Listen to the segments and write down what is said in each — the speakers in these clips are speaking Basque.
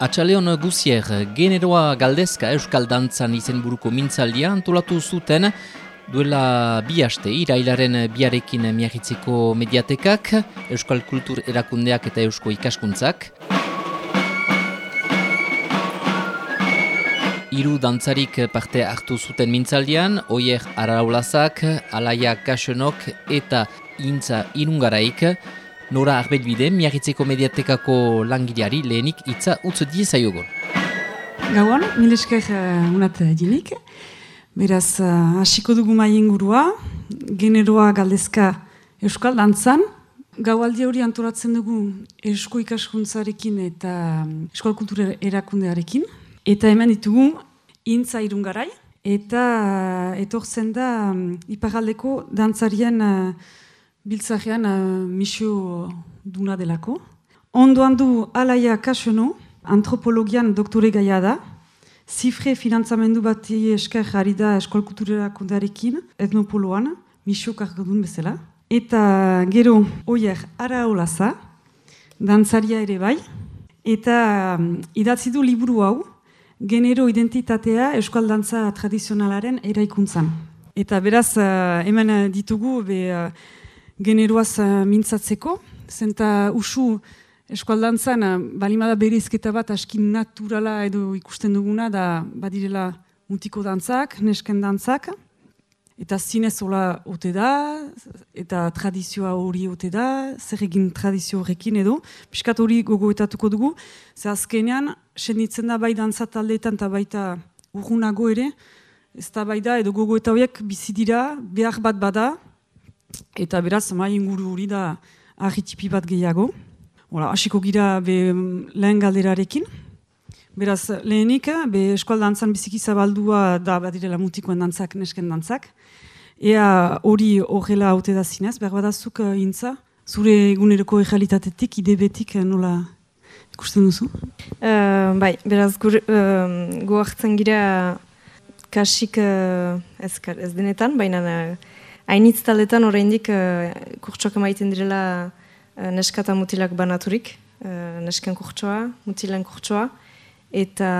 Atxaleon guzier, generoa galdezka Euskal Dantzan izenburuko mintzaldia antolatu zuten duela bi haste irailaren biarekin miagitzeko mediatekak, Euskal Kultur Erakundeak eta Eusko Ikaskuntzak. Hiru dantzarik parte hartu zuten mintzaldian, Oier Araulazak, Alaia Kasenok eta Intza Irungaraik, Nora Arbelbide, miagitzeko mediatekako langileari lehenik hitza utzu diezaiogon. Gauan, mil esker uh, unat dinik. Beraz, uh, hasiko dugu mai ingurua, generoa galdezka Euskal Dantzan. Gaualdi hori antolatzen dugu Eusko ikaskuntzarekin eta Euskal Kultura erakundearekin. Eta hemen ditugu intza irungarai. Eta uh, etortzen da um, iparaldeko dantzarien biltzajean uh, misio duna delako. Ondoan du Alaia Kasono, antropologian doktore gaia da, zifre finantzamendu bat esker jarri da eskolkulturera kundarekin, etnopoloan, misio kargadun bezala. Eta gero, oier, ara olaza, dantzaria ere bai, eta um, idatzi du liburu hau, genero identitatea euskal dantza tradizionalaren eraikuntzan. Eta beraz, uh, hemen ditugu, be, uh, generoaz uh, mintzatzeko, zenta usu eskualdantzan, uh, balimada berezketa bat askin naturala edo ikusten duguna, da badirela mutiko dantzak, nesken dantzak, eta zinez hola ote da, eta tradizioa hori ote da, zer egin tradizio horrekin edo, piskat hori gogoetatuko dugu, ze azkenean, senditzen da bai dantza taldeetan eta baita urgunago ere, ez da bai da edo gogoeta horiek bizi dira, behar bat bada, Eta beraz, mai inguru hori da ahitipi bat gehiago. Hola, hasiko gira be lehen galderarekin. Beraz, lehenik, be eskual dantzan biziki zabaldua da badirela mutikoen dantzak, nesken dantzak. Ea hori horrela haute da zinez, behar badazuk uh, intza, zure eguneroko egalitatetik, idebetik uh, nola ikusten duzu? Uh, bai, beraz, uh, hartzen gira kasik uh, ez, ez denetan, baina hainitz taletan oraindik uh, kurtsoak emaiten direla uh, neska eta mutilak banaturik, uh, nesken kurtsoa, mutilen kurtsoa, eta,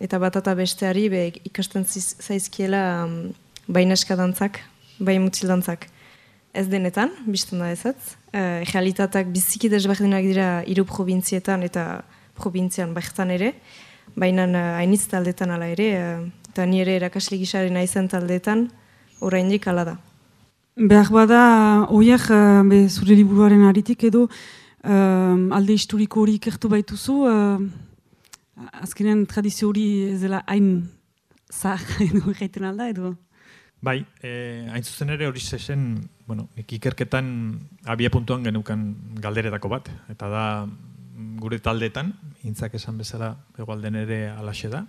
eta bat eta besteari be, ikasten zaizkiela um, bai neska dantzak, bai mutil dantzak. Ez denetan, bizten da ez ez. Uh, realitatak biziki desberdinak dira hiru provintzietan eta provintzian baixtan ere, baina hainitz taldetan ala ere, uh, eta nire erakasli gisaren aizen taldetan, oraindik ala da. Behar bada, oiak, uh, zure liburuaren aritik edo, uh, alde historiko hori ikertu baituzu, uh, azkenean tradizio hori ez dela hain zahar edo egiten alda edo? Bai, eh, hain zuzen ere hori zezen, bueno, ikerketan abia puntuan genukan galderetako bat, eta da gure taldeetan, intzak esan bezala egualden ere alaxe da,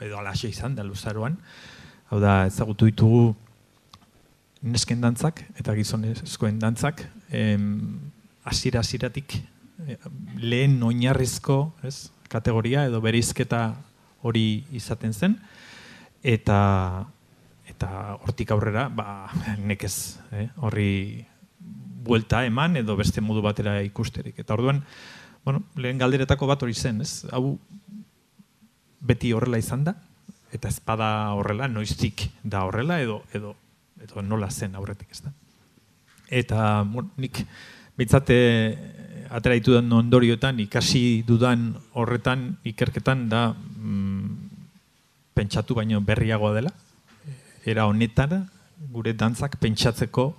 edo alaxe izan da luzaroan, hau da ezagutu ditugu nesken dantzak eta gizonezkoen dantzak hasiera hasieratik eh, lehen oinarrizko ez, kategoria edo berizketa hori izaten zen eta eta hortik aurrera ba, nekez eh, horri buelta eman edo beste modu batera ikusterik. Eta orduan, bueno, lehen galderetako bat hori zen, ez? Hau beti horrela izan da, eta ezpada horrela, noiztik da horrela, edo, edo edo nola zen aurretik, ez da. Eta bon, nik bitzate atera ditu den ondorioetan, ikasi dudan horretan, ikerketan da mm, pentsatu baino berriagoa dela. Era honetan, gure dantzak pentsatzeko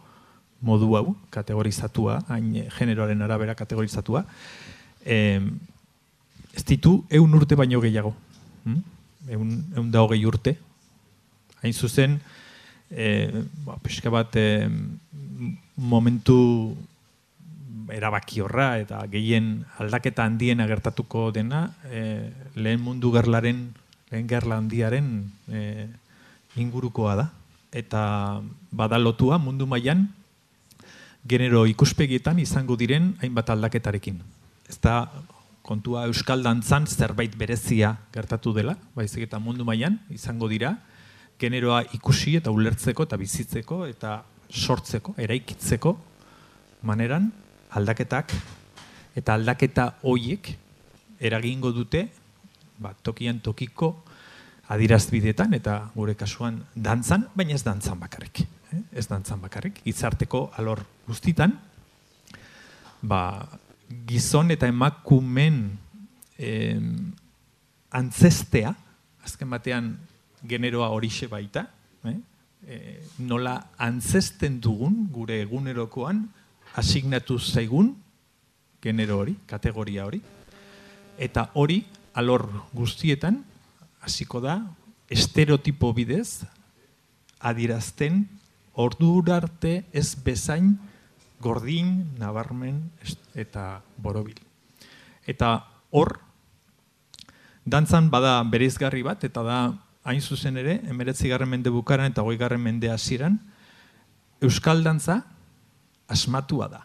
modu hau, kategorizatua, hain generoaren arabera kategorizatua, e, ez ditu eun urte baino gehiago. Hmm? Eun, eun da hogei urte. Hain zuzen, e, ba, pixka bat e, momentu erabaki horra eta gehien aldaketa handien agertatuko dena e, lehen mundu gerlaren lehen gerla handiaren e, ingurukoa da eta badalotua mundu mailan genero ikuspegietan izango diren hainbat aldaketarekin. Ez da kontua Euskal Dantzan zerbait berezia gertatu dela, baizik eta mundu mailan izango dira, generoa ikusi eta ulertzeko eta bizitzeko eta sortzeko, eraikitzeko maneran aldaketak eta aldaketa hoiek eragingo dute ba, tokian tokiko adirazbidetan eta gure kasuan dantzan, baina ez dantzan bakarrik. Eh? Ez dantzan bakarrik, itzarteko alor guztitan, ba, gizon eta emakumen eh, antzestea, azken batean generoa horixe baita, eh? E, nola antzesten dugun gure egunerokoan asignatu zaigun genero hori, kategoria hori, eta hori alor guztietan hasiko da estereotipo bidez adirazten ordurarte ez bezain gordin, nabarmen eta borobil. Eta hor, dantzan bada bereizgarri bat, eta da hain zuzen ere, emeretzi garren mende bukaran eta goi garren mende hasieran, Euskal dantza asmatua da.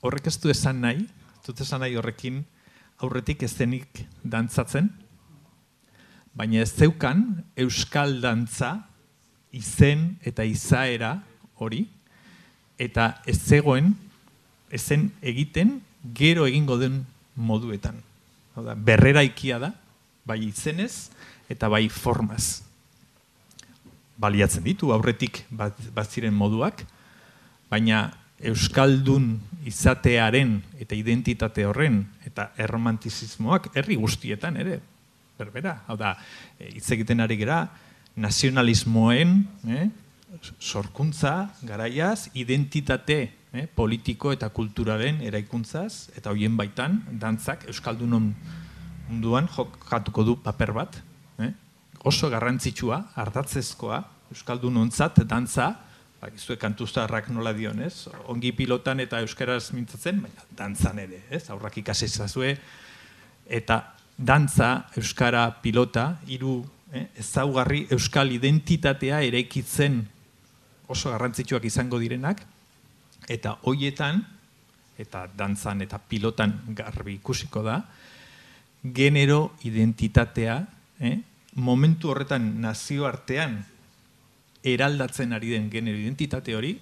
Horrek ez du esan nahi, dut esan nahi horrekin aurretik ez denik dantzatzen, baina ez zeukan Euskal dantza izen eta izaera hori, eta ez zegoen, ezen egiten, gero egingo den moduetan. Berrera ikia da, bai izenez, eta bai formaz. Baliatzen ditu, aurretik bat ziren moduak, baina Euskaldun izatearen eta identitate horren eta erromantizismoak herri guztietan ere, berbera. Hau da, e, hitz egiten ari gera, nazionalismoen, eh, sorkuntza, garaiaz, identitate eh, politiko eta kulturaren eraikuntzaz, eta hoien baitan, dantzak Euskaldunon munduan jokatuko du paper bat, eh? oso garrantzitsua, hartatzezkoa, Euskaldun ontzat, dantza, bakizue kantuztarrak nola dionez, ongi pilotan eta euskaraz mintzatzen, baina dantzan ere, ez? aurrak ikasi zazue, eta dantza, euskara, pilota, hiru eh? ezaugarri euskal identitatea eraikitzen oso garrantzitsuak izango direnak, eta hoietan, eta dantzan eta pilotan garbi ikusiko da, genero identitatea eh? momentu horretan nazioartean eraldatzen ari den genero identitate hori,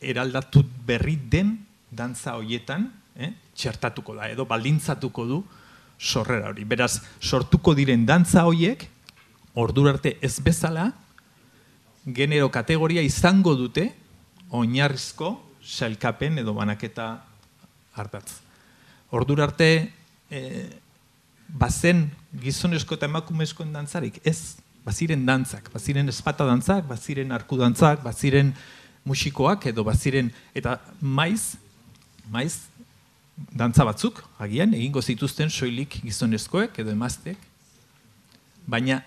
eraldatu berri den dantza hoietan eh? txertatuko da, edo baldintzatuko du sorrera hori. Beraz, sortuko diren dantza hoiek, ordura arte ez bezala, genero kategoria izango dute, oinarrizko, sailkapen edo banaketa hartatz. Ordura arte, eh, bazen gizonezko eta emakumezkoen dantzarik, ez, baziren dantzak, baziren espata dantzak, baziren arku dantzak, baziren musikoak edo baziren, eta maiz, maiz, dantza batzuk, agian, egingo zituzten soilik gizonezkoek edo emaztek, baina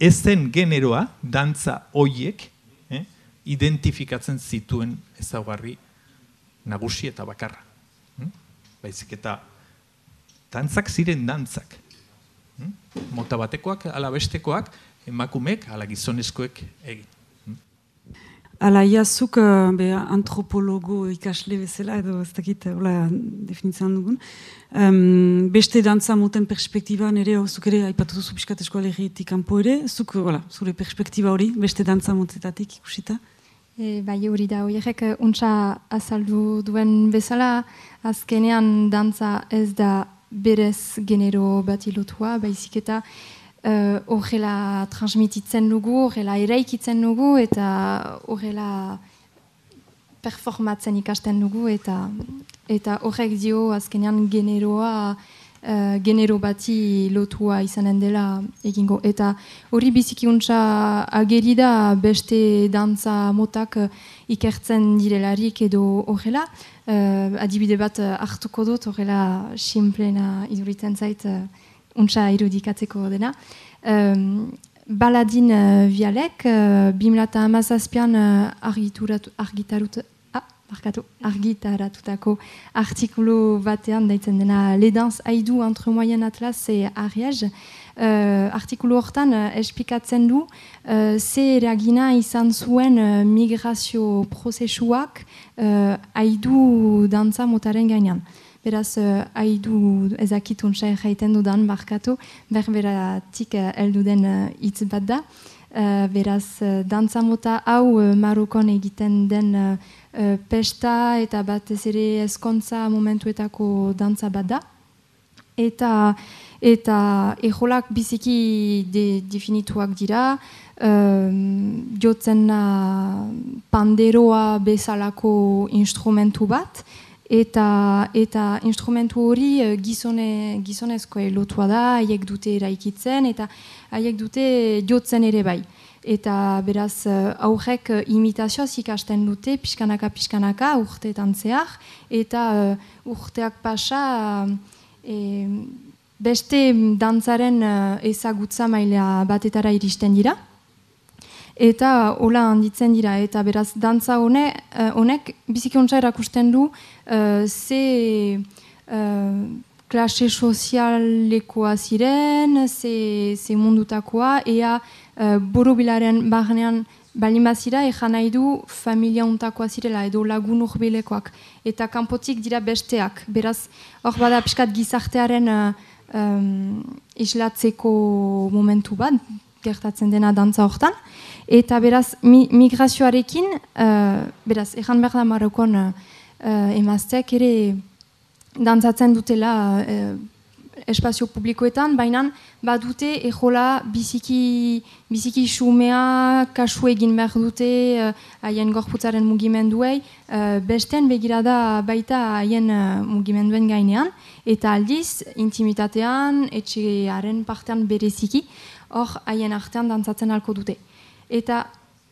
ez zen generoa, dantza hoiek, eh, identifikatzen zituen ezaugarri nagusi eta bakarra. Hm? Baizik eta dantzak ziren dantzak. Hmm? Mota batekoak, ala bestekoak, emakumek, ala gizonezkoek egin. Hmm? Ala, iazuk uh, be, antropologo ikasle bezala, edo ez dakit, hola definitzen dugun. Um, beste dantza moten perspektiba nire, zuk ere, haipatu duzu piskat eskoalegitik kanpo ere, zuk, hola, zure perspektiba hori, beste dantza motetatik ikusita? E, bai hori da, horiek untsa azaldu duen bezala, azkenean dantza ez da berez genero bat ilotua, baizik eta uh, horrela transmititzen dugu, horrela eraikitzen dugu, eta horrela performatzen ikasten dugu, eta eta horrek dio azkenean generoa uh, genero bati lotua izanen dela egingo. Eta hori bizikiuntza ageri da beste dantza motak ikertzen direlarik edo horrela, uh, adibide bat uh, hartuko dut, horrela simplena iduritzen zait uh, untsa irudikatzeko dena. Um, baladin uh, vialek, uh, bimlata amazazpian uh, argitarut, ah, markatu, argitaratutako artikulu batean daitzen dena Ledans haidu entre moyen atlas e Ariège, uh, artikulu hortan uh, esplikatzen du uh, ze eragina izan zuen uh, migrazio prozesuak uh, aidu dantza motaren gainean. Beraz, uh, aidu ezakitun sa jaiten dudan markatu, berberatik uh, eldu den hitz bat da. Uh, beraz, uh, dantza mota hau uh, Marokon egiten den uh, pesta eta batez ere eskontza momentuetako dantza bat da. eta eta ejolak biziki de, definituak dira, jotzen panderoa bezalako instrumentu bat, eta eta instrumentu hori uh, gizone, gizonezko lotua da, haiek dute eraikitzen, eta haiek dute jotzen ere bai. Eta beraz uh, aurrek uh, imitazioaz ikasten dute, pixkanaka, pixkanaka, urteetan zehar, eta urteak pasa... Uh, beste dantzaren ezagutza maila batetara iristen dira. Eta hola handitzen dira, eta beraz dantza hone, uh, honek bizikontza erakusten du uh, ze uh, klase sozialekoa ziren, ze, ze mundutakoa, ea uh, borobilaren barnean Baldin bazira, ejan nahi du familia untakoa zirela edo lagun urbilekoak. Eta kanpotik dira besteak. Beraz, hor bada piskat gizartearen um, islatzeko momentu bat, gertatzen dena dantza hortan. Eta beraz, migrazioarekin, uh, beraz, ejan behar da Marokon uh, emazteak ere dantzatzen dutela uh, espazio publikoetan, baina badute ejola biziki, biziki xumea kasu egin behar dute haien uh, gorputzaren mugimenduei, uh, besten begirada baita haien uh, mugimenduen gainean, eta aldiz, intimitatean, etxearen partean bereziki, hor haien artean dantzatzen alko dute. Eta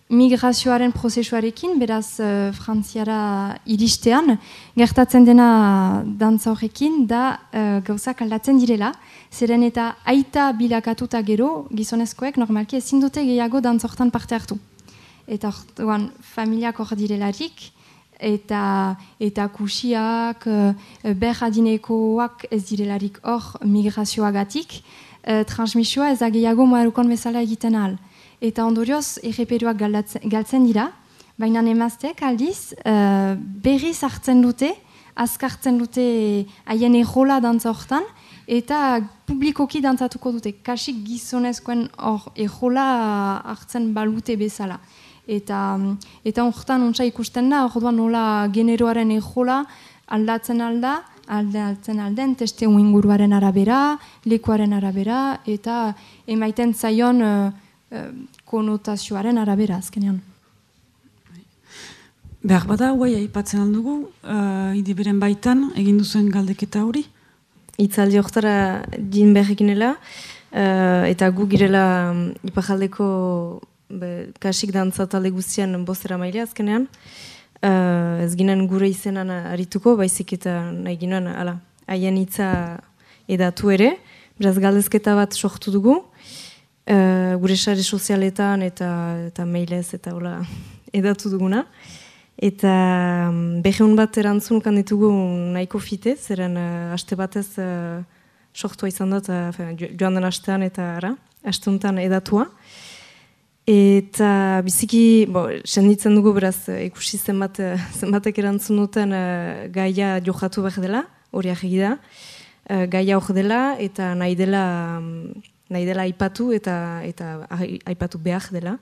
migrazioaren prozesuarekin, beraz uh, frantziara iristean, gertatzen dena dantza horrekin, da uh, gauzak aldatzen direla, zeren eta aita bilakatuta gero, gizonezkoek normalki ezin dute gehiago dantzortan parte hartu. Eta orduan, familiak hor direlarik, eta eta kusiak, uh, berradinekoak ez direlarik hor migrazioagatik, uh, transmisioa ez da gehiago marukon bezala egiten ahal. Eta ondorioz erreperuak galtzen dira, baina emazteek aldiz uh, berriz hartzen dute, azkartzen dute haien errola dantza hortan, eta publikoki dantzatuko dute, kasik gizonezkoen hor errola hartzen balute bezala. Eta eta hortan ontsa ikusten da, orduan nola generoaren errola aldatzen alda, aldatzen alden, teste inguruaren arabera, lekuaren arabera, eta emaiten zaion uh, konotazioaren arabera azkenean. Behar bada, guai, aipatzen aldugu, uh, ide beren baitan, egin duzuen galdeketa hori? Itzaldi oktara din behekinela, uh, eta gu girela um, ipajaldeko be, kasik dantza talde guztian bostera maile azkenean. Uh, ez ginen gure izenan arituko, baizik eta nahi ginen, ala, haien hitza edatu ere, beraz galdezketa bat sortu dugu, uh, gure sare sozialetan eta eta mailez eta hola edatu duguna. Eta um, bat erantzun kan ditugu nahiko fite, zeren uh, aste batez uh, sortua izan dut, uh, joan den astean eta ara, astuntan edatua. Eta biziki, bo, senditzen dugu beraz, ikusi zenbat, zenbatek erantzun duten uh, gaia johatu behar dela, hori da, uh, gaia hor dela, eta nahi dela nahi dela aipatu eta eta aipatu behar dela.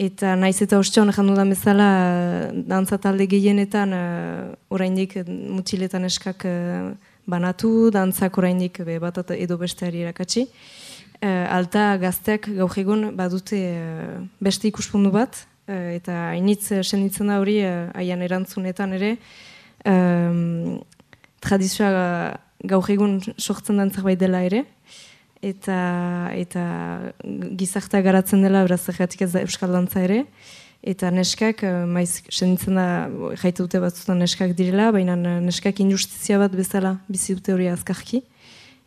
Eta naiz eta ostion ezan dudan bezala dantza talde gehienetan uh, oraindik mutiletan eskak uh, banatu, dantzak oraindik be bat edo besteari erakatsi. Uh, alta gazteak gaur egun badute uh, beste ikuspundu bat, uh, eta hainitz senitzen da hori haian erantzunetan ere, um, tradizioa gaur egun sortzen dantzak bai dela ere, eta eta gizartea garatzen dela beraz ez da euskal dantza ere eta neskak eh, maiz senditzen da jaitu dute batzutan neskak direla baina neskak injustizia bat bezala bizi dute hori azkarki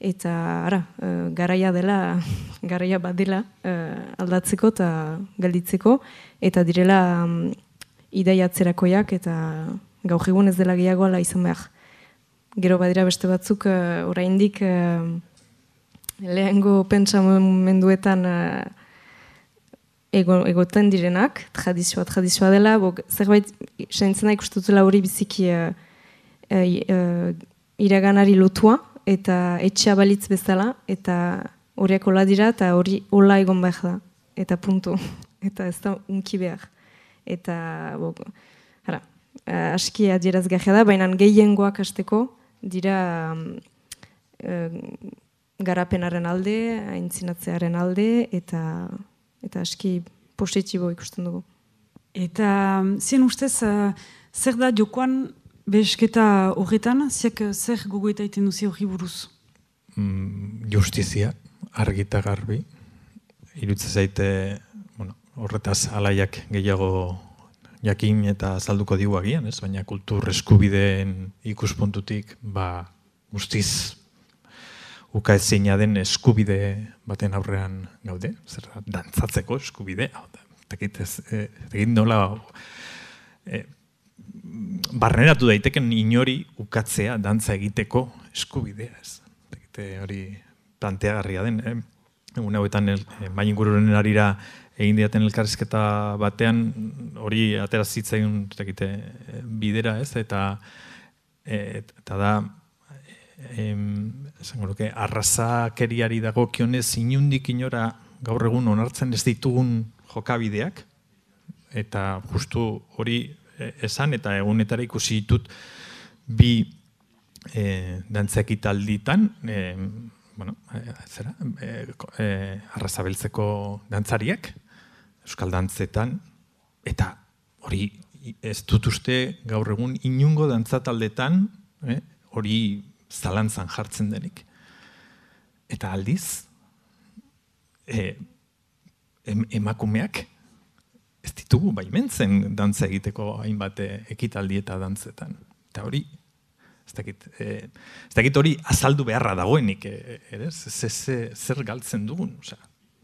eta ara uh, garaia dela garaia bat dela uh, aldatzeko eta galditzeko eta direla um, ideiatzerakoiak eta gaur egun ez dela gehiago ala izan behar. Gero badira beste batzuk uh, oraindik lehengo pentsamenduetan uh, ego, egoten direnak, tradizioa, tradizioa dela, bo, zerbait, sentzen ikustutela hori biziki uh, uh, iraganari lotua, eta etxea balitz bezala, eta horiak hola dira, eta hori hola egon behar da, eta puntu, eta ez da unki behar. Eta, bo, hara, uh, aski adieraz da, baina gehiengoak hasteko dira um, garapenaren alde, aintzinatzearen alde, eta eta aski positibo ikusten dugu. Eta zien ustez, zer da jokoan behesketa horretan, ziak zer gogoeta iten duzi hori buruz? Mm, justizia, argita garbi, irutze zaite bueno, horretaz alaiak gehiago jakin eta azalduko digu agian, ez? baina kultur eskubideen ikuspuntutik ba, guztiz uka den eskubide baten aurrean gaude, zer da, dantzatzeko eskubide, tekit ez, e, tekit nola e, barneratu daiteken inori ukatzea dantza egiteko eskubidea, ez? Tekite hori planteagarria den, eh? egun hauetan el, eh, arira egin diaten elkarrizketa batean hori atera zitzaigun tekite bidera, ez? Eta e, eta da em, esango luke, arrazakeriari dago kionez inundik inora gaur egun onartzen ez ditugun jokabideak, eta justu hori e, esan, eta egunetara ikusi ditut bi e, dantzakitalditan, e, bueno, e, zera, e, e, arrazabeltzeko dantzariak, euskal dantzetan, eta hori ez dut uste gaur egun inungo dantzataldetan, eh, hori zalantzan jartzen denik. Eta aldiz, e, emakumeak ez ditugu baimentzen dantza egiteko hainbat ekitaldi eta dantzetan. Eta hori, ez dakit, e, ez dakit hori azaldu beharra dagoenik, e, ere, zer galtzen dugun, osea,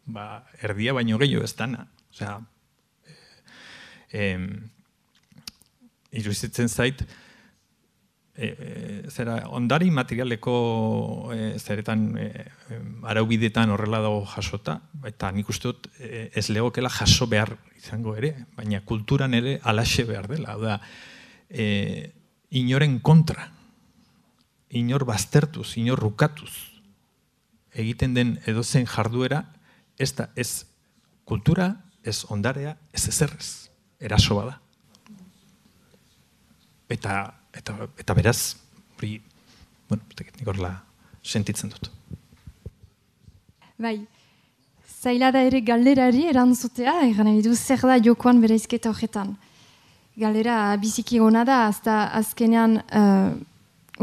ba, erdia baino gehiago ez dana, osea, e, iruditzen zait, e, zera, ondari materialeko e, zeretan e, araubidetan horrela dago jasota, eta nik uste dut e, ez legokela jaso behar izango ere, baina kulturan ere alaxe behar dela. Da, e, inoren kontra, inor baztertuz, inor rukatuz, egiten den edozen jarduera, ez da ez kultura, ez ondarea, ez ezerrez, eraso bada. Eta eta, eta beraz, hori, bueno, nik horrela sentitzen dut. Bai, zaila da ere galderari erantzutea, egan edu zer da jokoan bere izketa horretan. Galdera biziki gona da, azta azkenean uh,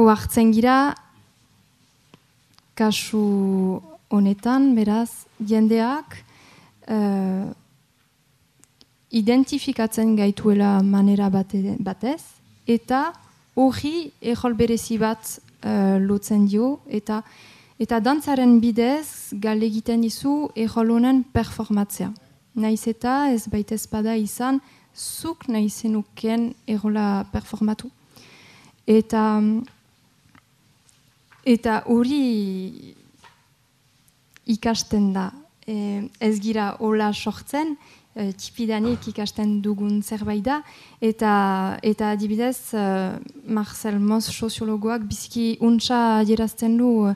oartzen gira, kasu honetan, beraz, jendeak uh, identifikatzen gaituela manera bate, batez, eta hori ejol berezi bat uh, lotzen dio, eta eta dantzaren bidez gal egiten dizu ejol honen performatzea. Naiz eta ez baita espada izan, zuk nahi zenuken erola performatu. Eta eta hori ikasten da. E, ez gira hola sortzen, uh, tipidanik ikasten dugun zerbait da, eta, eta adibidez, uh, Marcel Moss soziologoak biziki untsa adierazten du uh,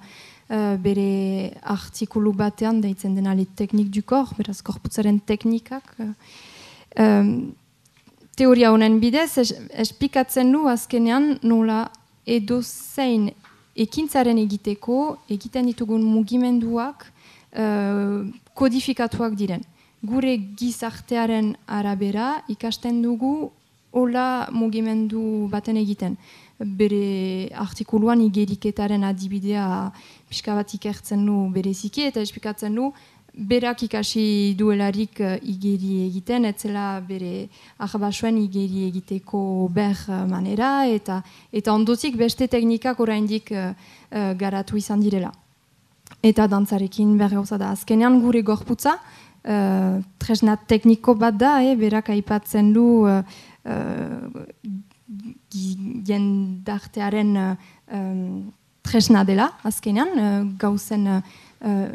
bere artikulu batean deitzen dena li teknik du kor, beraz korputzaren teknikak. Um, teoria honen bidez, espikatzen du azkenean nola edo zein ekintzaren egiteko, egiten ditugun mugimenduak uh, kodifikatuak diren gure gizartearen arabera ikasten dugu hola mugimendu baten egiten. Bere artikuluan igeriketaren adibidea pixka bat ikertzen du bereziki eta espikatzen du berak ikasi duelarik uh, igeri egiten, etzela bere ahbasuen igeri egiteko ber manera eta eta ondotik beste teknikak oraindik uh, garatu izan direla. Eta dantzarekin bergauza da. Azkenean gure gorputza, uh, tresna tekniko bat da, eh, berak aipatzen du uh, jendartearen uh, tresna dela, azkenean, uh, gauzen uh,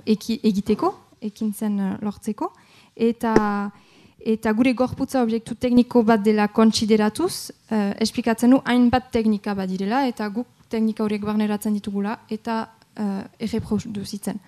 egiteko, ekintzen uh, lortzeko, eta eta gure gorputza objektu tekniko bat dela kontsideratuz, uh, esplikatzen du hainbat teknika bat direla, eta guk teknika horiek barneratzen ditugula, eta uh, erreproduzitzen.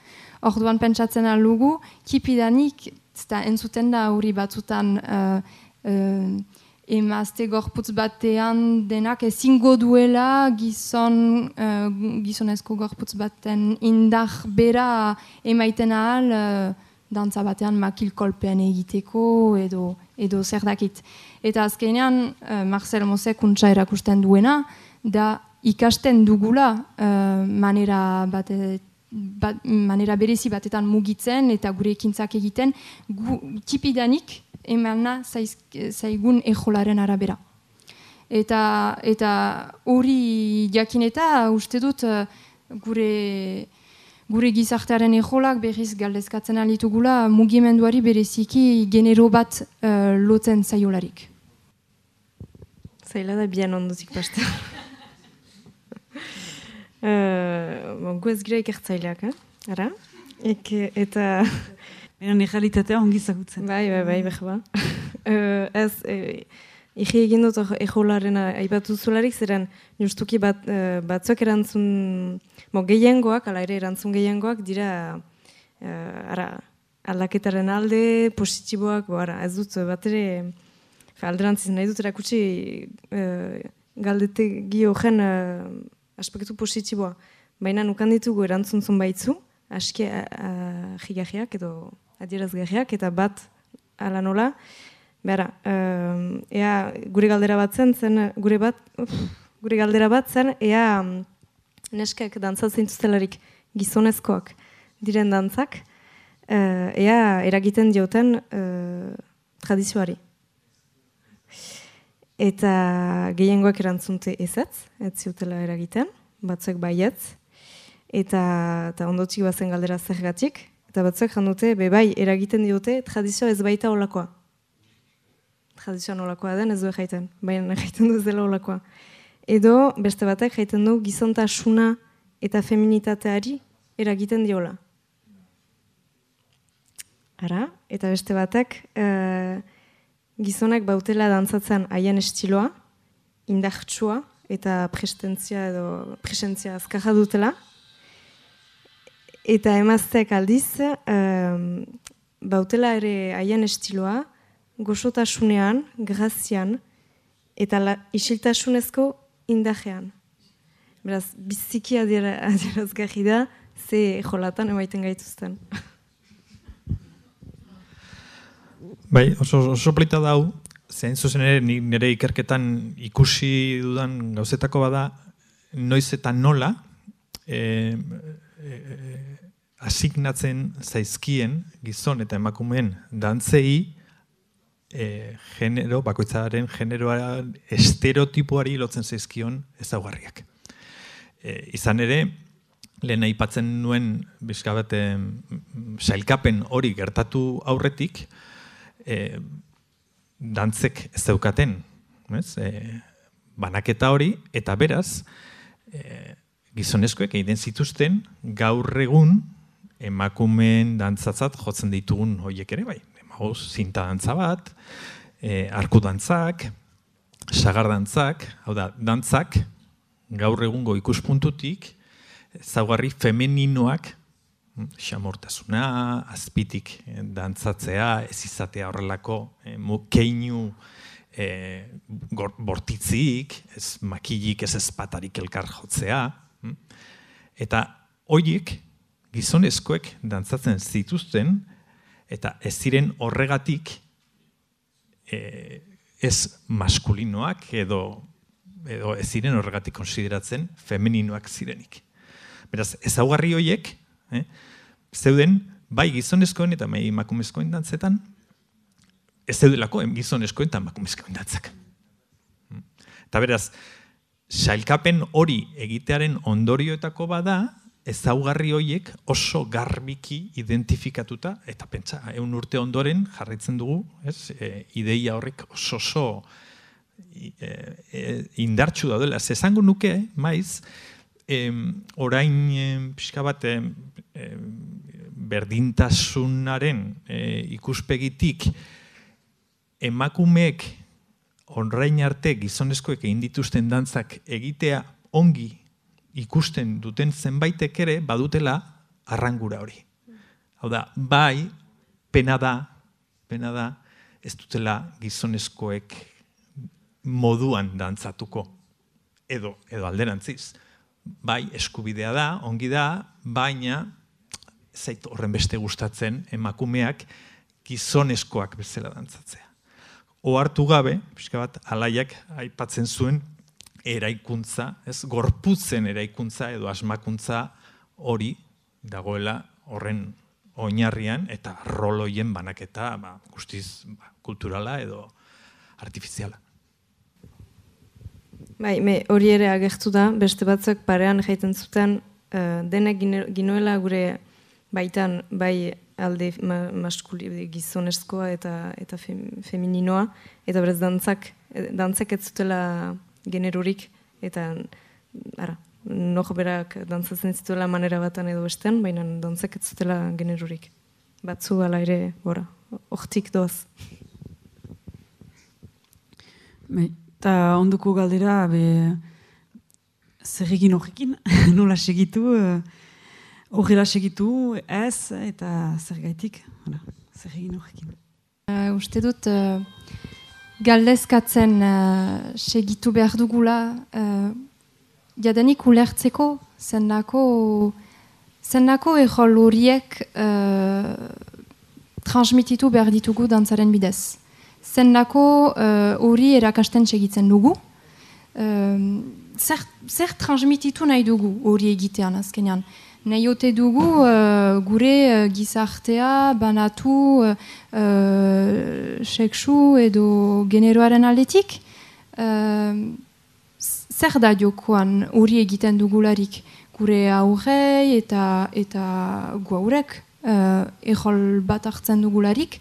Orduan pentsatzen alugu, kipidanik, eta entzuten da hori batzutan uh, uh, emazte gorputz batean denak ezingo duela gizon, uh, gizonezko gorputz baten indar bera emaiten ahal uh, dantza batean makil kolpean egiteko edo, edo zer dakit. Eta azkenean uh, Marcel Mosek untsa erakusten duena, da ikasten dugula uh, manera bate, bat, manera berezi batetan mugitzen eta gure ekintzak egiten gu, tipidanik emana zaigun ejolaren arabera. Eta eta hori jakin eta uste dut uh, gure gure gizartearen ejolak berriz galdezkatzen alitugula mugimenduari bereziki genero bat uh, lotzen zaiolarik. Zaila da bian ondozik pasta. uh, bon, gu ez gira ikertzaileak, eh? Ara? Eke, eta... Baina negalitatea ongi zagutzen. Bai, bai, bai, behar ba. uh, ez, e, Igi egin dut ejolaren aipatu zularik, zeren justuki bat, uh, batzuk erantzun, mo, gehiengoak, ala ere erantzun gehiengoak, dira uh, ara, aldaketaren alde, positiboak, bo, ara, ez dut bat ere, alderantziz nahi dut erakutsi uh, galdete gio gen uh, aspektu positiboa. Baina nukan ditugu erantzun zun baitzu, aski uh, edo adierazgarriak eta bat ala nola. Bera, uh, ea gure galdera bat zen, zen gure bat, uf, gure galdera bat zen, ea um, neskek dantzatzen zuztelarik gizonezkoak diren dantzak, uh, ea eragiten dioten uh, tradizioari. Eta gehiengoak erantzunte ezetz, ez ziutela eragiten, batzuek baietz, eta, eta ondotxik bazen galdera zergatik, Eta batzuek jandute, be bai, eragiten diote, tradizioa ez baita olakoa. Tradizioa olakoa den, ez du jaiten, baina jaiten du ez dela olakoa. Edo, beste batek jaiten du, gizontasuna eta feminitateari eragiten diola. Ara, eta beste batek, e, gizonak bautela dantzatzen haien estiloa, indartsua eta presentzia edo presentzia azkaja dutela, Eta emazteak aldiz, um, bautela ere haien estiloa, goxotasunean, grazian, eta la, isiltasunezko indajean. Beraz, biziki adiera, adierazgarri da, ze jolatan emaiten gaituzten. Bai, oso, oso plita dau, zein zuzen ere nire ikerketan ikusi dudan gauzetako bada, noiz eta nola, e, asignatzen zaizkien gizon eta emakumeen dantzei e, genero, bakoitzaren generoa estereotipoari lotzen zaizkion ezaugarriak. E, izan ere, lehen aipatzen nuen bizkabate sailkapen hori gertatu aurretik, e, dantzek ez daukaten, e, banaketa hori, eta beraz, e, gizonezkoek egiten zituzten gaur egun emakumeen dantzatzat jotzen ditugun hoiek ere bai. Emagoz, zinta dantza bat, e, arku dantzak, sagar dantzak, hau da, dantzak gaur egungo ikuspuntutik zaugarri femeninoak xamortasuna, azpitik e, dantzatzea, ez izatea horrelako e, keinu e, bortitzik, ez makillik, ez ezpatarik elkar jotzea. Hm. Eta horiek gizonezkoek dantzatzen zituzten eta ez ziren horregatik e, ez maskulinoak edo edo ez ziren horregatik konsideratzen femeninoak zirenik. Beraz, ezaugarri horiek, eh, zeuden bai gizonezkoen eta bai emakumezkoen dantzetan, ez zeudelako gizonezkoen eta emakumezkoen dantzak. Hmm. Eta beraz, sailkapen hori egitearen ondorioetako bada, ezaugarri horiek oso garbiki identifikatuta, eta pentsa, egun urte ondoren jarraitzen dugu, ez, e, ideia horrek oso oso e, e, indartxu da dela. Zezango nuke, maiz, e, orain e, pixka bat e, berdintasunaren e, ikuspegitik emakumeek onrain arte gizonezkoek egin dituzten dantzak egitea ongi ikusten duten zenbaitek ere badutela arrangura hori. Hau da, bai, pena da, pena da, ez dutela gizonezkoek moduan dantzatuko. Edo, edo alderantziz. Bai, eskubidea da, ongi da, baina zait horren beste gustatzen emakumeak gizoneskoak bezala dantzatzea. Ohartu gabe, pixka bat, alaiak aipatzen zuen eraikuntza, ez gorputzen eraikuntza edo asmakuntza hori dagoela horren oinarrian eta roloien banaketa ba, guztiz ba, kulturala edo artifiziala. Bai, me, hori ere agertu da, beste batzuk parean jaiten zuten, uh, denek ginoela gure baitan bai alde ma, maskuli gizonezkoa eta eta femininoa. Eta berez dantzak dantzak ez zutela generorik. Eta ara noch berak dantzatzen zituela manera batan edo bestean baina dantzak ez zutela generorik. Batzu ala ere gora. Hortik doaz. Bai ta onduko galdera be zer egin horrekin nola segitu uh, Horrela segitu, ez, eta zer gaitik, zer egin horrekin. Uh, uste dut, uh, galdezkatzen uh, segitu behar dugula, uh, jadanik ulertzeko, zendako, zendako ejol horiek uh, transmititu behar ditugu dantzaren bidez. Zendako hori uh, erakasten segitzen dugu, uh, zer, zer transmititu nahi dugu hori egitean azkenean. Nahi ote dugu uh, gure gizartea banatu uh, seksu edo generoaren aldetik. Uh, zer da jokoan hori egiten dugularik gure aurrei eta eta guaurek uh, ejol bat hartzen dugularik.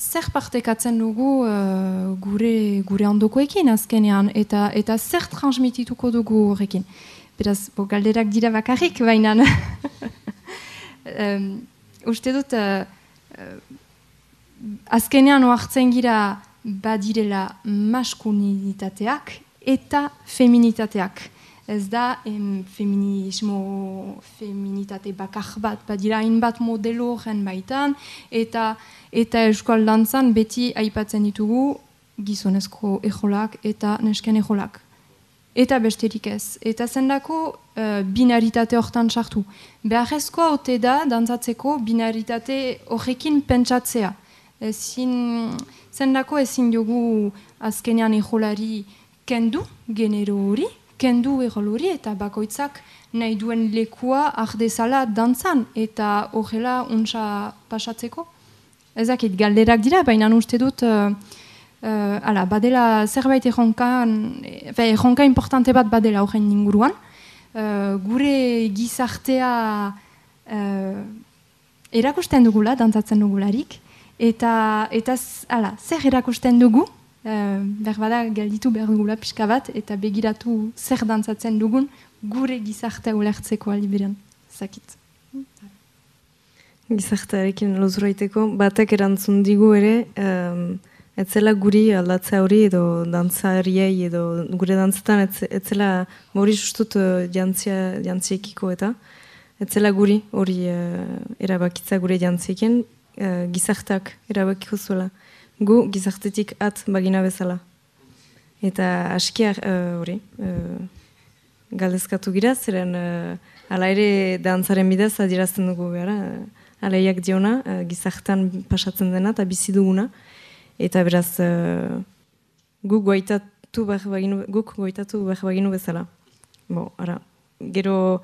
Zer partekatzen dugu uh, gure, gure ondokoekin azkenean eta, eta zer transmitituko dugu horrekin. Beraz, bo, galderak dira bakarrik, baina um, uste dut uh, azkenean oartzen gira badirela maskulinitateak eta feminitateak. Ez da, em, feminismo, feminitate bakar bat, badira hainbat modelo gen baitan, eta eta eskual dantzan beti aipatzen ditugu gizonezko ejolak eta nesken ejolak eta besterik ez. Eta zendako uh, binaritate hortan sartu. Beharrezkoa ote da, dantzatzeko, binaritate horrekin pentsatzea. Ezin, zendako ezin jogu azkenean ejolari kendu, genero hori, kendu ejol hori, eta bakoitzak nahi duen lekua ardezala dantzan, eta horrela untsa pasatzeko. Ezakit, galderak dira, baina uste dut... Uh, ala, badela zerbait erronka, erronka importante bat badela horren inguruan. Uh, gure gizartea uh, erakusten dugula, dantzatzen dugularik, eta, eta ala, zer erakusten dugu, uh, berbada gelditu behar dugula pixka bat, eta begiratu zer dantzatzen dugun gure gizartea ulertzeko aliberan. Zakit. Gizartearekin lozuraiteko, batek erantzun digu ere, etzela guri aldatzea hori edo dantzariei edo gure dantzetan etzela hori sustut uh, jantzia, jantziekiko eta etzela guri hori uh, erabakitza gure jantziekin uh, gizartak erabakiko zuela. Gu gizartetik at bagina bezala. Eta askiar hori uh, galdezkatu gira, zeren uh, ala ere dantzaren bidez adirazten dugu behar, uh, alaiak diona, uh, gizartan pasatzen dena eta bizi duguna. Eta beraz, uh, guk goitatu behar baginu, guk goitatu behar baginu bezala. Bo, ara, gero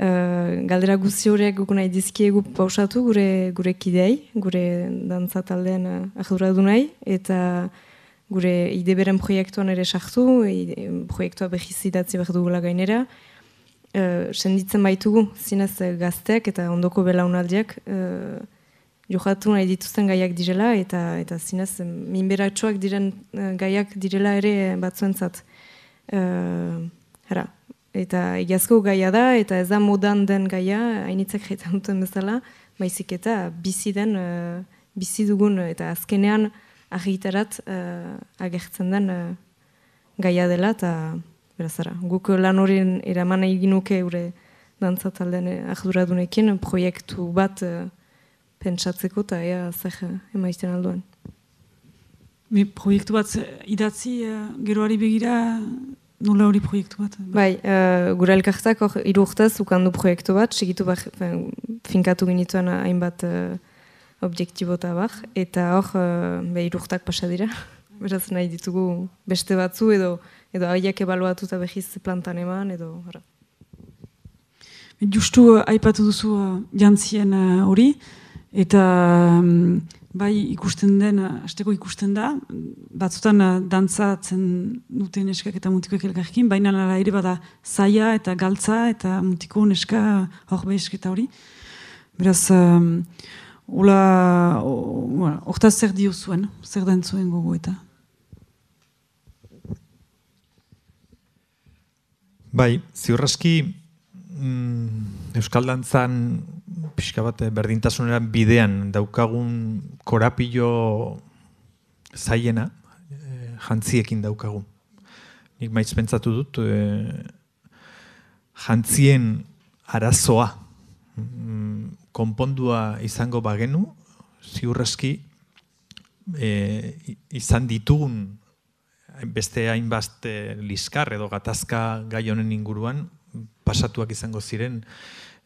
uh, galdera guzti horiek guk nahi dizkiegu pausatu gure, gure kidei, gure dantza taldean du nahi, eta gure ide beren proiektuan ere sartu, proiektua behiz idatzi behar dugula gainera. Uh, senditzen baitugu, zinez gazteak eta ondoko belaunaldiak, uh, johatu nahi dituzten gaiak direla, eta eta zinez, minberatxoak diren gaiak direla ere batzuentzat. Uh, eta egiazko gaia da, eta ez da modan den gaia, hainitzak jaitan duten bezala, baizik eta bizi den, uh, bizi dugun, eta azkenean argitarat uh, agertzen den uh, gaia dela, eta berazara, guk lan horien eraman egin nuke eure dantzatalden arduradunekin, proiektu bat pentsatzeko eta ea zer emaizten alduan. Me proiektu bat idatzi uh, geroari begira nola hori proiektu bat? Bai, uh, gure elkartak hor iru urtez ukandu proiektu bat, segitu bar, finkatu genituen hainbat uh, objektibota bar, eta hor uh, be irurtak pasa dira. Beraz nahi ditugu beste batzu edo edo haiek ebaluatu eta behiz plantan eman edo... Ara. Justu uh, aipatu duzu uh, jantzien hori, eta um, bai ikusten den, hasteko ikusten da, batzutan uh, dantzatzen dute neskak eta mutikoek elkarrekin, baina nara ere bada zaia eta galtza eta mutiko neska hor behizketa hori. Beraz, um, hola, hortaz zer dio zuen, zer den zuen gogo eta? Bai, ziurraski mm, Euskal Dantzan pixka bat eh, berdintasunera bidean daukagun korapillo zaiena e, jantziekin daukagun. Nik maiz pentsatu dut e, jantzien arazoa mm, konpondua izango bagenu, ziurraski e, izan ditugun beste hainbat liskar edo gatazka gai honen inguruan pasatuak izango ziren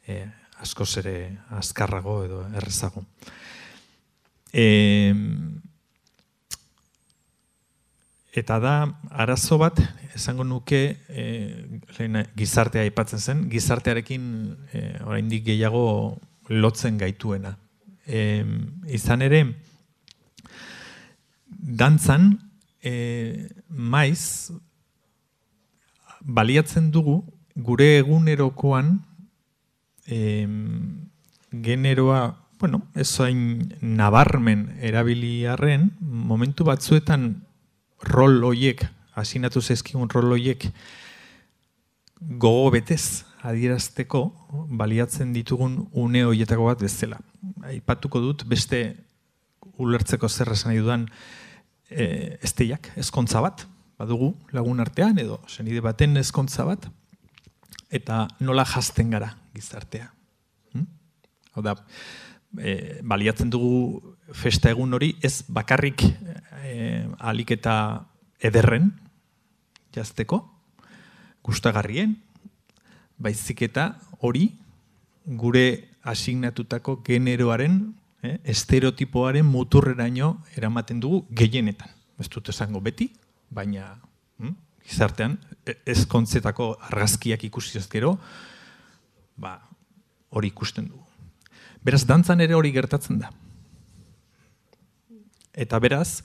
e, askoz ere azkarrago edo errezago. E, eta da arazo bat esango nuke e, gizartea aipatzen zen, gizartearekin e, oraindik gehiago lotzen gaituena. E, izan ere, dantzan, e, maiz, baliatzen dugu, gure egunerokoan, e, generoa, bueno, ez zain nabarmen erabiliarren, momentu batzuetan rol hoiek, asinatu zezkigun rol hoiek, gogo betez adierazteko baliatzen ditugun une hoietako bat bezala. Aipatuko dut beste ulertzeko zer esan dudan e, esteiak, ezkontza bat, badugu lagun artean edo senide baten ezkontza bat, eta nola jazten gara gizartea. Hm? Hau da, e, baliatzen dugu festa egun hori ez bakarrik e, alik eta ederren jazteko, gustagarrien, baizik eta hori gure asignatutako generoaren eh, estereotipoaren muturreraino eramaten dugu gehienetan. Ez dut esango beti, baina gizartean e, ezkontzetako argazkiak ikusi ezkero, ba, hori ikusten dugu. Beraz, dantzan ere hori gertatzen da. Eta beraz,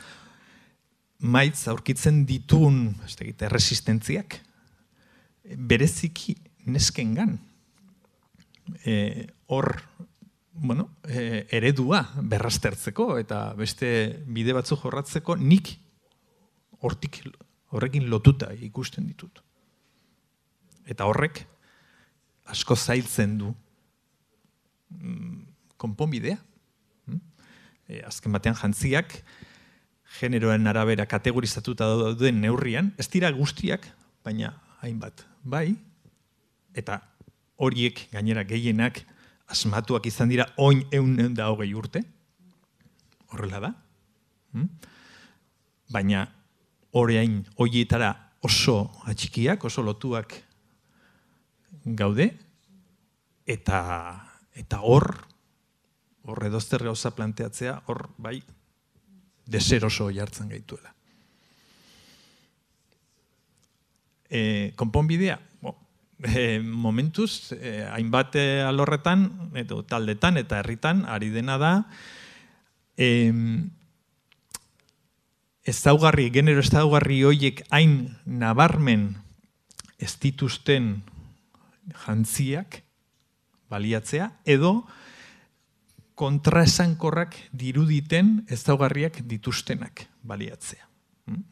maiz aurkitzen ditun, ez egite, resistentziak, bereziki neskengan. E, hor, bueno, e, eredua berrastertzeko eta beste bide batzu jorratzeko nik hortik horrekin lotuta ikusten ditut. Eta horrek asko zailtzen du mm, konponbidea. Mm? E, azken batean jantziak generoen arabera kategorizatuta dauden neurrian, ez dira guztiak, baina hainbat, bai, eta horiek gainera gehienak asmatuak izan dira oin eun da hogei urte, horrela da, hmm? baina horrein horietara oso atxikiak, oso lotuak gaude, eta eta hor, hor edozter gauza planteatzea, hor bai, deser oso jartzen gaituela. E, konponbidea, e, momentuz, e, hainbat eh, alorretan, edo taldetan eta herritan, ari dena da, e, ez daugarri, genero ez daugarri hoiek hain nabarmen ez dituzten jantziak baliatzea, edo kontraesankorrak diruditen ez daugarriak dituztenak baliatzea. Hmm?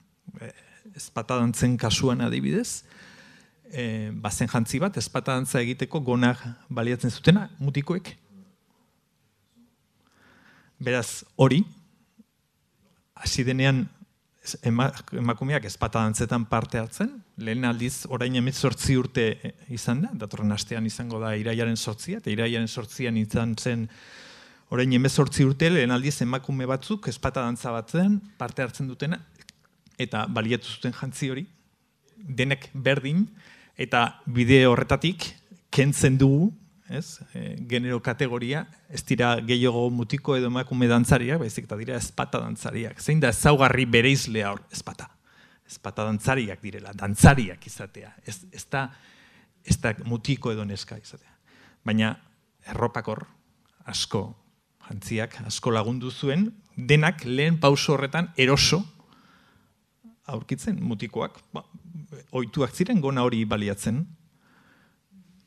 Ez patadantzen kasuan adibidez, e, bazen jantzi bat, ezpata dantza egiteko gonak baliatzen zutena, mutikoek. Beraz, hori, hasi denean emakumeak ezpata dantzetan parte hartzen, lehen aldiz orain emit sortzi urte izan da, datorren astean izango da iraiaren sortzia, eta iraiaren sortzian izan zen orain emezortzi urte, lehen aldiz emakume batzuk, espata dantza batzen, parte hartzen dutena, eta baliatu zuten jantzi hori, denek berdin, eta bide horretatik, kentzen dugu, ez, e, genero kategoria, ez dira gehiago mutiko edo emakume dantzariak, baizik eta dira espata dantzariak. Zein da ezaugarri bereizlea hor, espata. Espata dantzariak direla, dantzariak izatea. Ez, ez, da, ez da mutiko edo neska izatea. Baina erropakor, asko, jantziak, asko lagundu zuen, denak lehen pauso horretan eroso aurkitzen mutikoak, ba, oituak ziren gona hori baliatzen,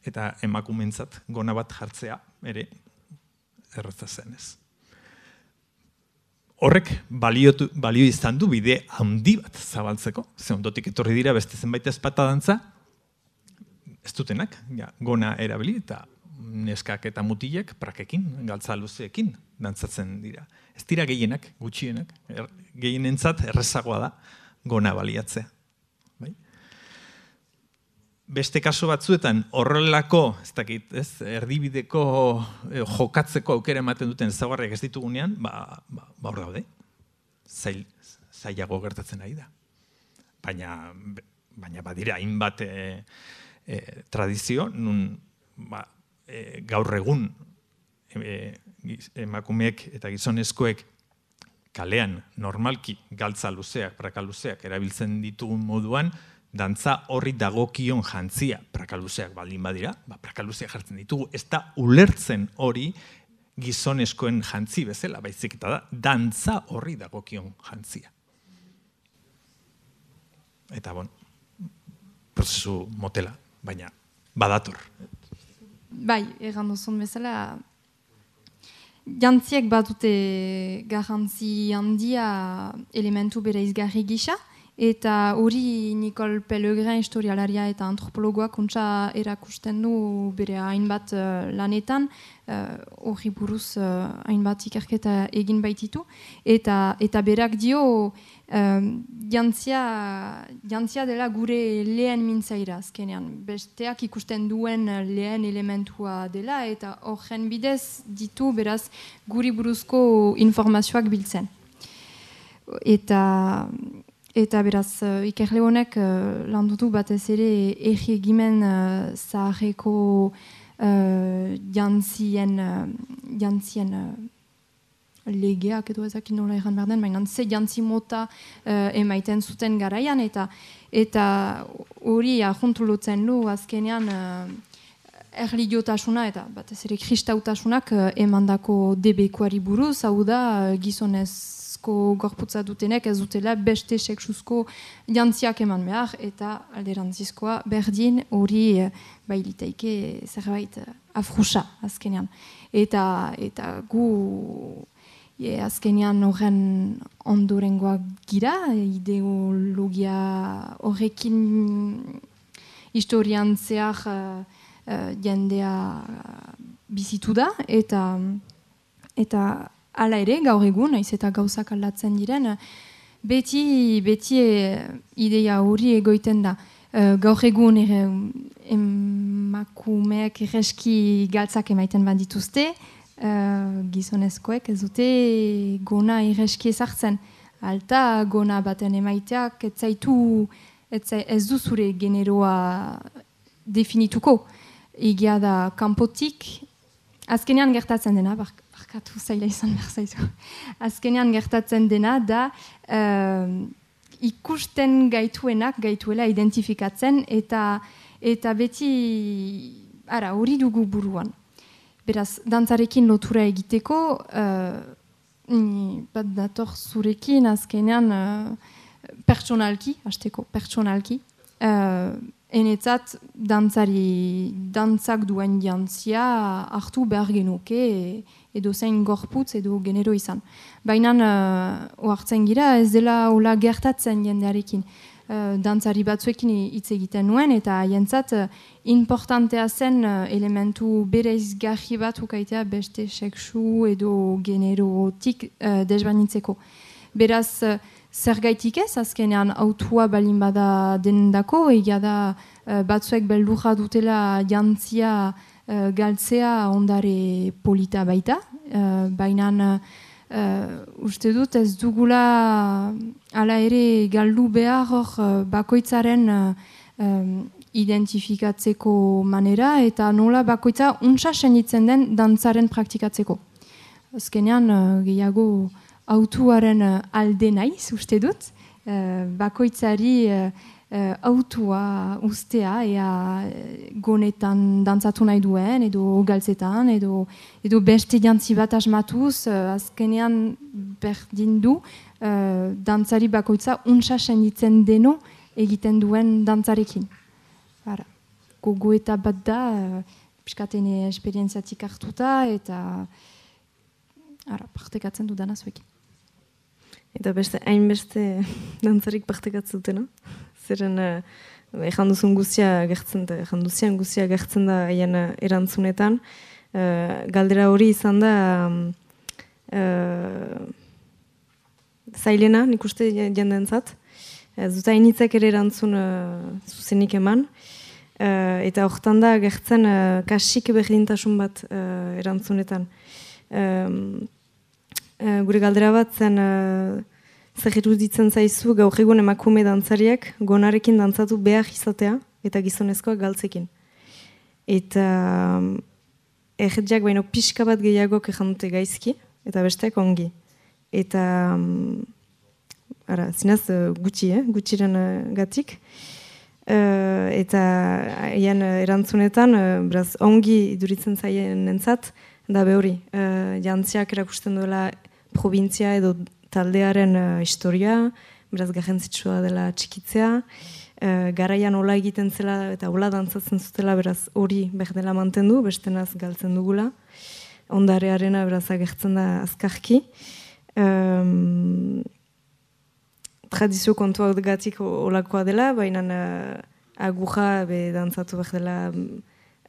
eta emakumentzat gona bat jartzea ere erraza zenez. Horrek baliotu, balio izan du bide handi bat zabaltzeko, ze ondotik etorri dira beste zenbait ezpata dantza, ez dutenak, ja, gona erabili eta neskak eta mutilek prakekin, galtza luzeekin dantzatzen dira. Ez dira gehienak, gutxienak, er, gehienentzat errezagoa da gona baliatzea beste kaso batzuetan horrelako, ez dakit, ez, erdibideko eh, jokatzeko aukera ematen duten zagarriak ez ditugunean, ba, ba, ba hor daude. Zail, zailago gertatzen ari da. Baina, baina badira hainbat e, e, tradizio, nun ba, e, gaur egun e, emakumeek eta gizonezkoek kalean normalki galtza luzeak, praka luzeak erabiltzen ditugun moduan, dantza horri dagokion jantzia prakaluzeak baldin badira, ba, prakaluzeak jartzen ditugu, ez da ulertzen hori gizoneskoen jantzi bezala, baizik eta da, dantza horri dagokion jantzia. Eta bon, prozesu motela, baina badator. Bai, egan duzun bezala, jantziek badute garrantzi handia elementu bere izgarri gisa, Eta hori Nicole Pellegrin historialaria eta antropologoak kontsa erakusten du bere hainbat uh, lanetan, eh, hori buruz uh, hainbat ikerketa egin baititu. Eta, eta berak dio, uh, jantzia, jantzia dela gure lehen mintzaira azkenean. Besteak ikusten duen lehen elementua dela, eta horren bidez ditu beraz guri buruzko informazioak biltzen. Eta Eta beraz, uh, ikerle honek uh, landutu batez ere egi egimen uh, zaharreko uh, jantzien, uh, jantzien uh, legeak edo ezakin nola erran behar den, baina ze jantzi mota uh, emaiten zuten garaian, eta eta hori ahontu lotzen du azkenean uh, erligiotasuna eta batez ere kristautasunak uh, emandako debekoari buruz, hau da uh, gizonez sexuzko gorputza dutenek ez dutela beste sexuzko jantziak eman behar eta alderantzizkoa berdin hori eh, bailiteike zerbait eh, afrusa azkenean. Eta, eta gu e, azkenean horren ondorengoak gira, ideologia horrekin historian zehar uh, jendea bizitu da eta eta Hala ere, gaur egun, naiz eta gauzak aldatzen diren, beti, beti e, ideia hori egoiten da. E, gaur egun ere, emakumeak irreski galtzak emaiten bandituzte, e, gizonezkoek ez dute gona irreski ezartzen. Alta gona baten emaiteak ez zaitu ez du zure generoa definituko. Igia da kanpotik, azkenean gertatzen dena, barkatu zaila izan behar zaizu. Azkenean gertatzen dena da uh, ikusten gaituenak gaituela identifikatzen eta eta beti ara hori dugu buruan. Beraz, dantzarekin lotura egiteko uh, bat dator zurekin azkenean uh, pertsonalki, hasteko pertsonalki, uh, enetzat dantzari dantzak duen jantzia hartu behar genuke edo zein gorputz edo genero izan. Baina uh, oartzen gira ez dela hola gertatzen jendearekin. Uh, dantzari batzuekin hitz egiten nuen eta haien uh, importantea zen uh, elementu bere izgarri bat ukaitea beste seksu edo generotik uh, desbanitzeko. Beraz, uh, zer gaitik ez, azkenean autua balin bada dendako, egia da uh, batzuek beldurra dutela jantzia uh, galtzea ondare polita baita, uh, baina uh, uste dut ez dugula ala ere galdu behar hor bakoitzaren identifikatzeko manera eta nola bakoitza untsa senitzen den dantzaren praktikatzeko. Azkenean gehiago autuaren uh, alde naiz, uste dut, uh, bakoitzari uh, autua ustea, ea gonetan dantzatu nahi duen, edo galtzetan, edo, edo beste jantzi bat asmatuz, azkenean berdin du, dantzari bakoitza untsa senditzen deno egiten duen dantzarekin. Bara, gogo eta bat da, piskatene esperientziatik hartuta, eta ara, partekatzen du danazuekin. Eta beste, hainbeste dantzarik partekatzen Zeren, uh, duzun guzia gertzen da, ejan duzian guzia gertzen da haien uh, erantzunetan. Uh, galdera hori izan da, uh, zailena, nik uste jenden zat. Uh, Zuta initzak ere erantzun uh, zuzenik eman. Uh, eta horretan da, gertzen uh, kasik berdintasun bat uh, erantzunetan. Eh, gure galdera bat zen uh, zer ditzen zaizu gaur egun emakume dantzariak gonarekin dantzatu behar izatea eta gizonezkoak galtzekin. Eta um, erretziak baino pixka bat gehiago kejan dute gaizki eta besteak ongi. Eta um, ara, zinaz gutxi, eh? gutxiren gatik. Uh, eta haien erantzunetan, beraz, ongi iduritzen zaien entzat, da behori, uh, jantziak erakusten duela provintzia edo taldearen uh, historia, beraz garrantzitsua dela txikitzea, uh, garaian hola egiten zela eta hola dantzatzen zutela beraz hori behar dela mantendu, beste naz galtzen dugula. Ondarearena beraz agertzen da azkarki. Um, tradizio kontua gatik olakoa dela, baina uh, aguja be dantzatu behar dela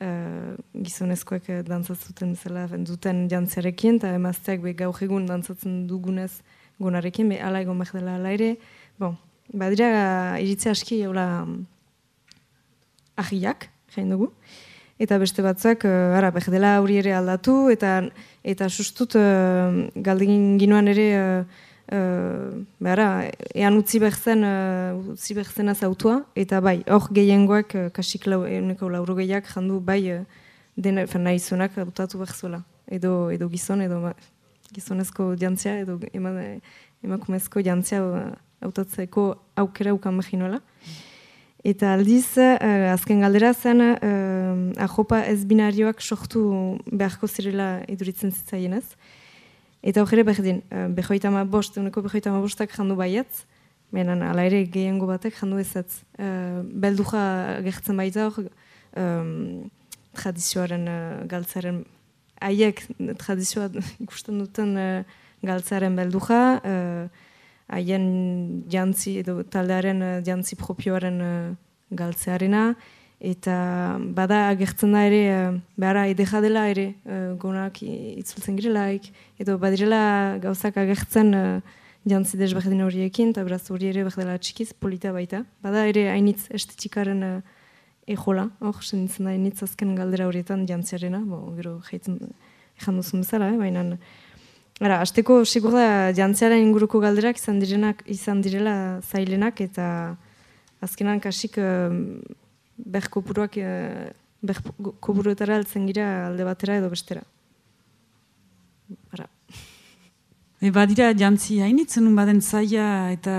uh, gizonezkoek eh, dantzatzen zela duten jantziarekin, eta emazteak be gaur egun dantzatzen dugunez gonarekin, be ala egon behar dela ala ere. Bon, badira iritze aski eula ahiak, jain dugu. Eta beste batzuak, uh, ara, behar dela hori ere aldatu, eta eta sustut uh, galdegin ginoan ere Uh, behara, ean utzi behzen, uh, utzi behzen azautua, eta bai, hor gehiengoak, uh, kasik lau, euneko lauro gehiak, jandu bai, uh, den, fan nahi zunak, autatu behzuela. Edo, edo gizon, edo ba, gizonezko jantzia, edo ema, emakumezko jantzia uh, autatzeko aukera ukan behinoela. Eta aldiz, uh, azken galdera zen, uh, ahopa ez binarioak sortu beharko zirela iduritzen zitzaienez. Eta hori berdin, eh, behoita ma bost, uneko behoita ma bostak jandu baietz, benen ala ere gehiengo batek jandu ezetz. Uh, belduja gertzen baita hor, um, tradizioaren uh, galtzaren, haiek tradizioa ikusten duten uh, galtzaren belduja, haien uh, jantzi, edo taldearen uh, jantzi propioaren uh, galtzearena, eta bada agertzen da ere uh, behara edeja dela ere uh, gonak itzultzen girelaik edo badirela gauzak agertzen uh, jantzi desberdin horiekin eta beraz hori ere berdela txikiz polita baita bada ere hainitz estetxikaren uh, ejola hor senditzen da hainitz azken galdera horietan jantziarena bo, gero jaitzen ejan duzun bezala eh? baina Ara, azteko sigur da jantziaren inguruko galderak izan direnak izan direla zailenak eta azkenan kasik ber kopuruak e, ber kopuruetara altzen gira alde batera edo bestera. Bara. E, badira jantzi hainitzen un baden zaia eta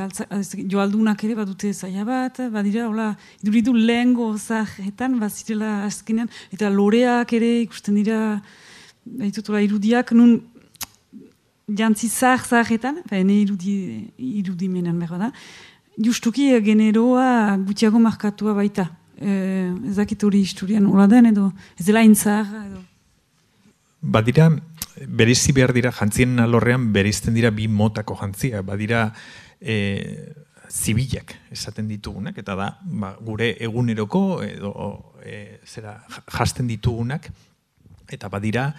galtza, joaldunak ere badute zaia bat, badira hola iduridu lehengo zahetan bazirela azkenean, eta loreak ere ikusten dira baitutola irudiak, nun jantzi zah zahetan, ba, ene irudi, irudimenan behar da, justuki generoa gutxiago markatua baita. E, ezakit hori historian hola den edo, ez dela intzar edo. Badira, berizi behar dira, jantzien alorrean berizten dira bi motako jantzia. Badira, e, zibilak esaten ditugunak, eta da, ba, gure eguneroko edo e, zera jasten ditugunak, eta badira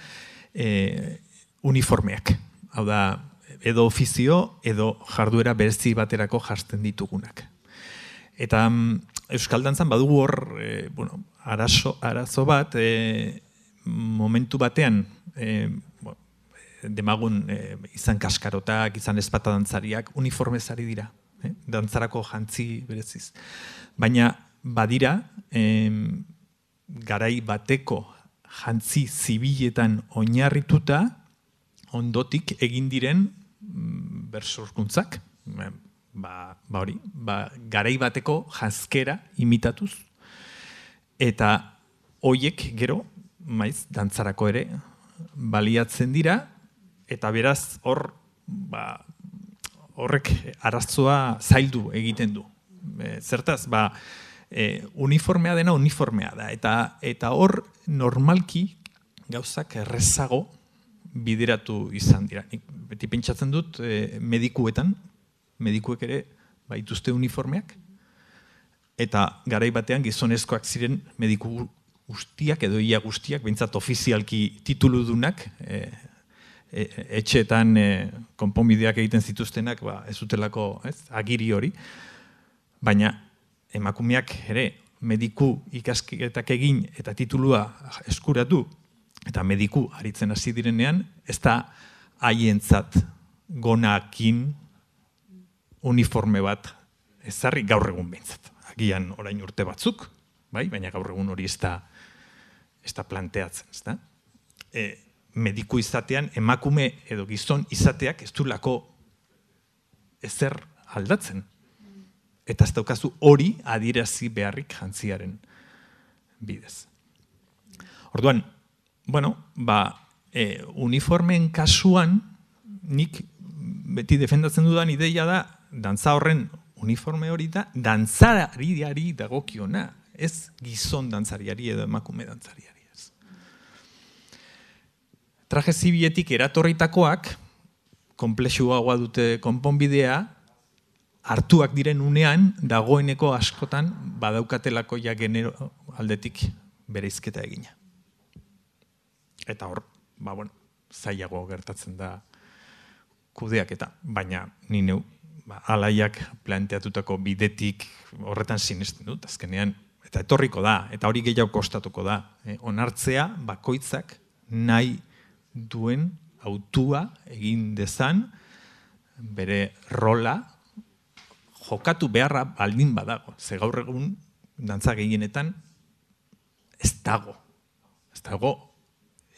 e, uniformeak. Hau da, edo ofizio edo jarduera berezi baterako jasten ditugunak. Eta mm, Euskal Dantzan badugu hor, e, bueno, arazo, arazo bat, e, momentu batean, e, demagun e, izan kaskarotak, izan espata dantzariak, uniformezari dira, e, dantzarako jantzi bereziz. Baina badira, e, garai bateko jantzi zibiletan oinarrituta, ondotik egin diren bersorkuntzak, ba, ba hori, ba, garai bateko janzkera imitatuz, eta hoiek gero, maiz, dantzarako ere, baliatzen dira, eta beraz hor, ba, horrek arazoa zaildu egiten du. E, zertaz, ba, e, uniformea dena uniformea da, eta eta hor normalki gauzak errezago bideratu izan dira. Nik beti pentsatzen dut e, medikuetan, medikuek ere baituzte uniformeak, eta garai batean gizonezkoak ziren mediku guztiak edo ia guztiak, behintzat ofizialki tituludunak, e, e, etxeetan e, konponbideak egiten zituztenak, ba, ez utelako ez, agiri hori, baina emakumeak ere mediku ikasketak egin eta titulua eskuratu eta mediku aritzen hasi direnean, ez da haientzat gonakin uniforme bat ezarri gaur egun behintzat. Agian orain urte batzuk, bai? baina gaur egun hori ez da, ez da planteatzen. Ez da? E, mediku izatean emakume edo gizon izateak ez du lako ezer aldatzen. Eta ez daukazu hori adirazi beharrik jantziaren bidez. Orduan, bueno, ba, e, uniformen kasuan, nik beti defendatzen dudan ideia da, dantza horren uniforme hori da, dantzariari dagokiona, ez gizon dantzariari edo emakume dantzariari. Ez. Traje zibietik eratorritakoak, komplexuagoa dute konponbidea, hartuak diren unean, dagoeneko askotan, badaukatelako ja genero aldetik bereizketa egina. Eta hor, ba, bueno, zailago gertatzen da kudeak eta, baina ni neu, ba, alaiak planteatutako bidetik horretan sinesten dut, azkenean, eta etorriko da, eta hori gehiago kostatuko da. Eh, onartzea, bakoitzak, nahi duen autua egin dezan, bere rola, jokatu beharra baldin badago. Ze gaur egun, dantza gehienetan, ez dago. Ez dago,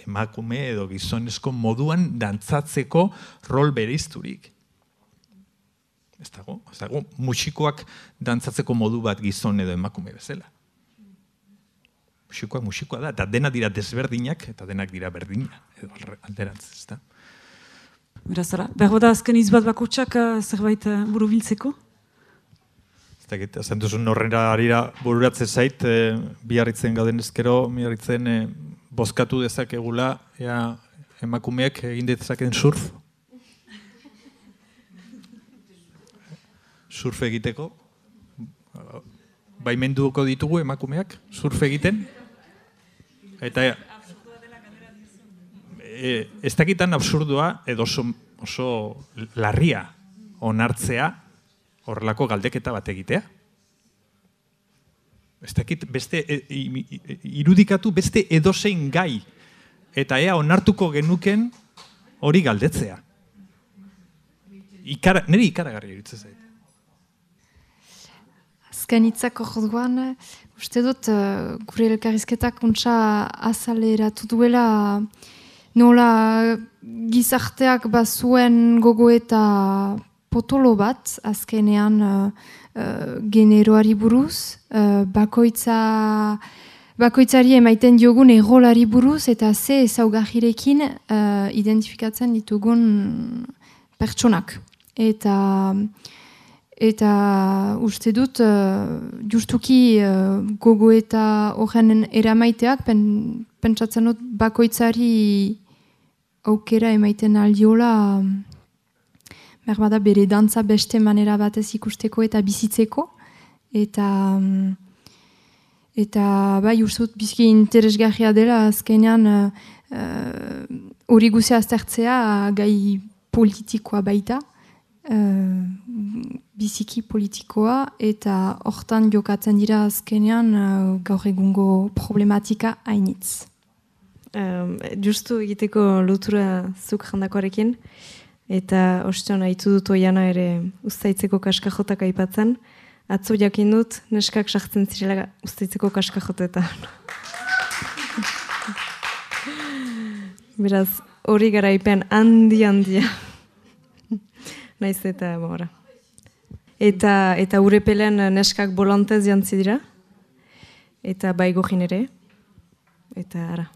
emakume edo gizonezko moduan dantzatzeko rol bereizturik. Ez dago, ez dago, musikoak dantzatzeko modu bat gizon edo emakume bezala. Musikoak musikoa da, eta dena dira desberdinak, eta denak dira berdina, edo alderantz, ez da. Berazara, behar da azken izbat bakotxak uh, zerbait uh, buru biltzeko? Ez da, zen duzun horrena harira bururatzen zait, eh, biarritzen gauden ezkero, biarritzen eh, bozkatu dezakegula, ea emakumeak egin dezaken surf. Surf egiteko. Baimenduko ditugu emakumeak surf egiten. Eta e, ez dakitan absurdua edo oso, oso larria onartzea horrelako galdeketa bat egitea ez dakit, beste, e, irudikatu beste edozein gai, eta ea onartuko genuken hori galdetzea. Ikara, niri ikaragarri eritzen zait. Azken itzako joduan, uste dut, uh, gure elkarrizketak untsa azaleratu duela nola gizarteak bazuen gogo eta potolo bat, azkenean uh, generoari buruz, uh, bakoitza, bakoitzari emaiten diogun errolari buruz, eta ze ezaugarrirekin uh, identifikatzen ditugun pertsonak. Eta eta uste dut uh, justuki uh, gogo eta horren eramaiteak pen, pentsatzen dut bakoitzari aukera emaiten aldiola berbada bere dantza beste manera batez ikusteko eta bizitzeko. Eta, mm, eta bai, ursut bizki interesgarria dela azkenean uh, hori uh, guzea aztertzea gai politikoa baita, uh, biziki politikoa, eta hortan jokatzen dira azkenean uh, gaur egungo problematika hainitz. Um, justu egiteko lotura zuk jandakoarekin, eta ostion haitu dut oiana ere ustaitzeko kaskajotak aipatzen, atzo jakin dut neskak sartzen zirela ustaitzeko kaskajotetan. Beraz, hori garaipen handi handia. Naiz eta bora. Eta eta urepelen neskak bolontez jantzi dira. Eta baigo ere. Eta ara.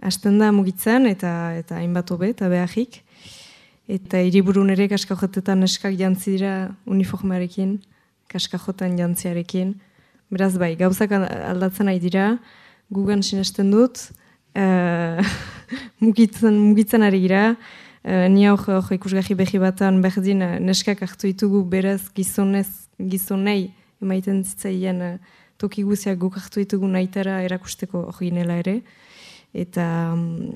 Asten da mugitzen eta eta hainbat hobe eta behajik. Eta hiriburun ere kaskajotetan neskak jantzi dira uniformarekin, kaskajotan jantziarekin. Beraz bai, gauzak aldatzen nahi dira, gugan sinesten dut, uh, mugitzen, mugitzen ari gira, uh, ni hau jo, ikusgahi behi batan berdin uh, neskak hartu ditugu beraz gizonez, gizonei emaiten zitzaien uh, toki guziak guk hartu ditugu nahitara erakusteko hori ere. Eta, um,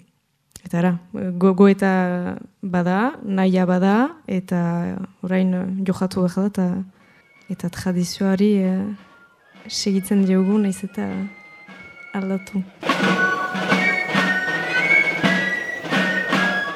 eta ara, gogo eta bada, nahia bada, eta orain johatu behar da, eta, eta tradizioari uh, segitzen diogu, naiz eta aldatu.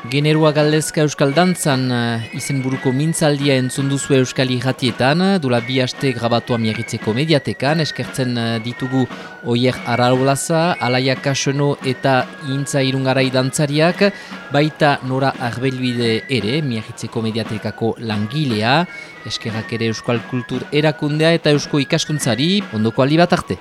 Generua galdezka Euskal Dantzan uh, izenburuko mintzaldia entzun duzu Euskal Iratietan, dula bi haste grabatua miagitzeko mediatekan, eskertzen uh, ditugu Oier Araulaza, Alaia Kasono eta Intza Irungarai dantzariak, baita Nora Arbelbide ere, miagitzeko mediatekako langilea, eskerrak ere Euskal Kultur erakundea eta Eusko ikaskuntzari, ondoko aldi bat arte.